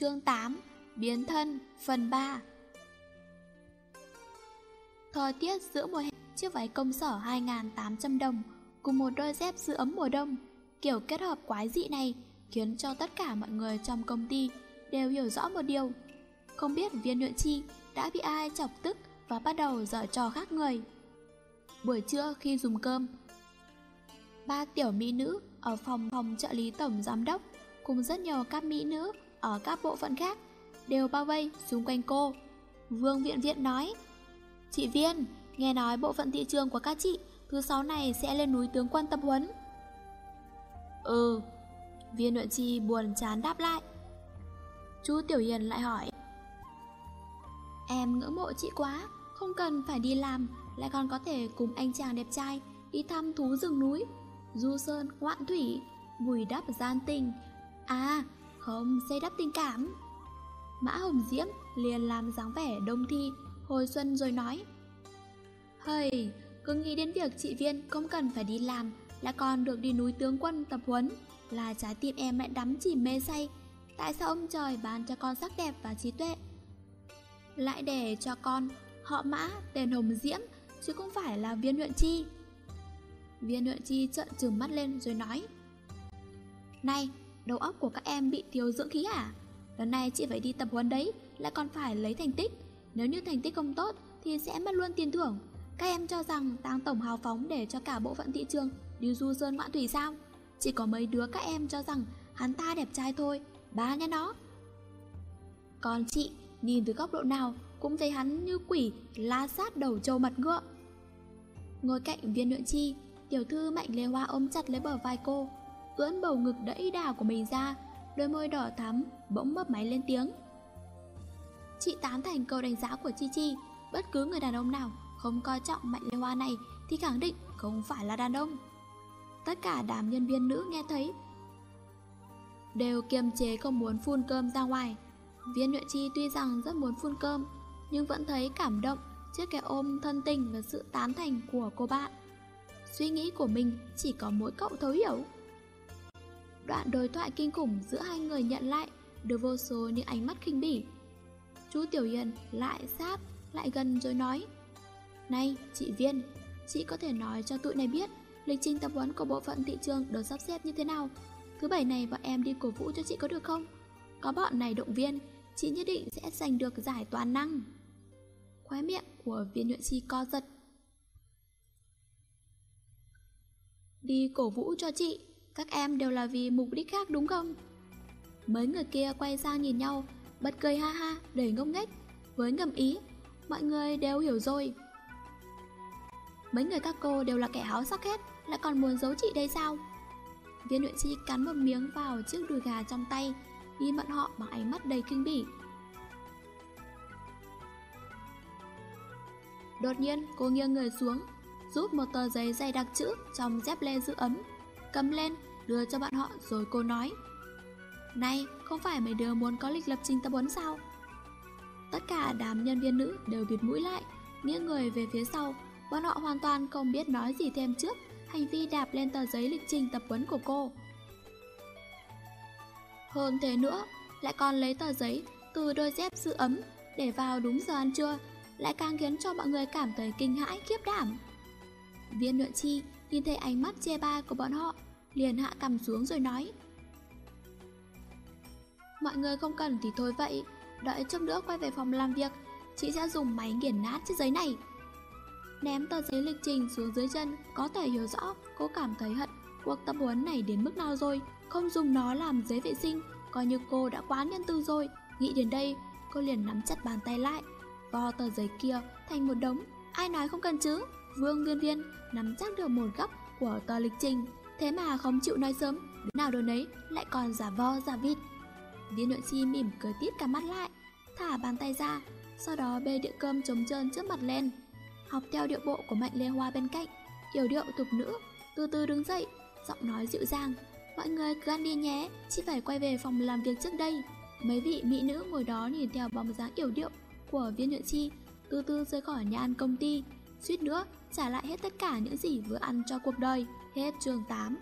Chương 8 Biến thân, Phần 3 Thời tiết giữa mùa hè, Chiếc váy công sở 2.800 đồng Cùng một đôi dép giữ ấm mùa đông, Kiểu kết hợp quái dị này Khiến cho tất cả mọi người trong công ty Đều hiểu rõ một điều. Không biết viên nhuận chi đã bị ai chọc tức Và bắt đầu dở trò khác người. Buổi trưa khi dùng cơm, Ba tiểu mỹ nữ ở phòng phòng trợ lý tổng giám đốc cùng rất nhiều các mỹ nữ ở các bộ phận khác đều bao vây xung quanh cô. Vương Viện Viện nói Chị Viên, nghe nói bộ phận thị trường của các chị thứ sáu này sẽ lên núi tướng quân tập huấn. Ừ, viên nội chi buồn chán đáp lại. Chú Tiểu Hiền lại hỏi Em ngưỡng mộ chị quá, không cần phải đi làm, lại còn có thể cùng anh chàng đẹp trai đi thăm thú rừng núi, du sơn, ngoạn thủy, bùi đắp gian tình. À, không xây đắp tình cảm. Mã Hồng Diễm liền làm dáng vẻ đông thi, hồi xuân rồi nói. Hời, cứ nghĩ đến việc chị Viên không cần phải đi làm, lại còn được đi núi tướng quân tập huấn, là trái tim em lại đắm chìm mê say. Tại sao ông trời ban cho con sắc đẹp và trí tuệ? Lại để cho con họ mã tên Hồng Diễm, chứ không phải là viên huyện chi. Viên huyện chi trợn trừng mắt lên rồi nói. Này, đầu óc của các em bị thiếu dưỡng khí à? Lần này chị phải đi tập huấn đấy, lại còn phải lấy thành tích. Nếu như thành tích không tốt thì sẽ mất luôn tiền thưởng. Các em cho rằng tăng tổng hào phóng để cho cả bộ phận thị trường đi du sơn ngoạn thủy sao? Chỉ có mấy đứa các em cho rằng hắn ta đẹp trai thôi, ba nha nó. Còn chị, nhìn từ góc độ nào cũng thấy hắn như quỷ la sát đầu trâu mặt ngựa. Ngồi cạnh viên nhuận chi, tiểu thư mạnh lê hoa ôm chặt lấy bờ vai cô, ưỡn bầu ngực đẫy đà của mình ra, đôi môi đỏ thắm, bỗng mấp máy lên tiếng. Chị tán thành câu đánh giá của Chi Chi, bất cứ người đàn ông nào không coi trọng Mạnh Lê Hoa này thì khẳng định không phải là đàn ông. Tất cả đám nhân viên nữ nghe thấy đều kiềm chế không muốn phun cơm ra ngoài. Viên Nhuệ Chi tuy rằng rất muốn phun cơm, nhưng vẫn thấy cảm động trước cái ôm thân tình và sự tán thành của cô bạn. Suy nghĩ của mình chỉ có mỗi cậu thấu hiểu. Đoạn đối thoại kinh khủng giữa hai người nhận lại được vô số những ánh mắt khinh bỉ. Chú Tiểu Hiền lại sát, lại gần rồi nói Này, chị Viên, chị có thể nói cho tụi này biết lịch trình tập huấn của bộ phận thị trường được sắp xếp như thế nào. Thứ bảy này bọn em đi cổ vũ cho chị có được không? Có bọn này động viên, chị nhất định sẽ giành được giải toàn năng. Khóe miệng của viên nhuận chi co giật. Đi cổ vũ cho chị, các em đều là vì mục đích khác đúng không? Mấy người kia quay sang nhìn nhau, bật cười ha ha, đầy ngốc nghếch, với ngầm ý, mọi người đều hiểu rồi. Mấy người các cô đều là kẻ háo sắc hết, lại còn muốn giấu chị đây sao? Viên luyện chi cắn một miếng vào chiếc đùi gà trong tay, nhìn bọn họ bằng ánh mắt đầy kinh bỉ. Đột nhiên, cô nghiêng người xuống, rút một tờ giấy dày đặc chữ trong dép lê giữ ấm, cầm lên, đưa cho bọn họ rồi cô nói. Này, không phải mấy đứa muốn có lịch lập trình tập huấn sao? Tất cả đám nhân viên nữ đều bịt mũi lại, nghiêng người về phía sau, bọn họ hoàn toàn không biết nói gì thêm trước hành vi đạp lên tờ giấy lịch trình tập huấn của cô. Hơn thế nữa, lại còn lấy tờ giấy từ đôi dép giữ ấm để vào đúng giờ ăn trưa, lại càng khiến cho mọi người cảm thấy kinh hãi khiếp đảm. Viên nhuận chi nhìn thấy ánh mắt chê bai của bọn họ, liền hạ cầm xuống rồi nói. Mọi người không cần thì thôi vậy, đợi chút nữa quay về phòng làm việc, chị sẽ dùng máy nghiền nát chiếc giấy này. Ném tờ giấy lịch trình xuống dưới chân Có thể hiểu rõ cô cảm thấy hận Cuộc tập huấn này đến mức nào rồi Không dùng nó làm giấy vệ sinh Coi như cô đã quá nhân tư rồi Nghĩ đến đây cô liền nắm chặt bàn tay lại Vo tờ giấy kia thành một đống Ai nói không cần chứ Vương viên viên nắm chắc được một góc của tờ lịch trình Thế mà không chịu nói sớm Đứa nào đứa nấy lại còn giả vo giả vịt Viên nội chi mỉm cười tít cả mắt lại Thả bàn tay ra Sau đó bê đĩa cơm trống trơn trước mặt lên học theo điệu bộ của Mạnh Lê Hoa bên cạnh, yểu điệu tục nữ, từ từ đứng dậy, giọng nói dịu dàng. Mọi người cứ ăn đi nhé, chị phải quay về phòng làm việc trước đây. Mấy vị mỹ nữ ngồi đó nhìn theo bóng dáng yểu điệu của viên nhuận chi, từ từ rời khỏi nhà ăn công ty, suýt nữa, trả lại hết tất cả những gì vừa ăn cho cuộc đời. Hết chương 8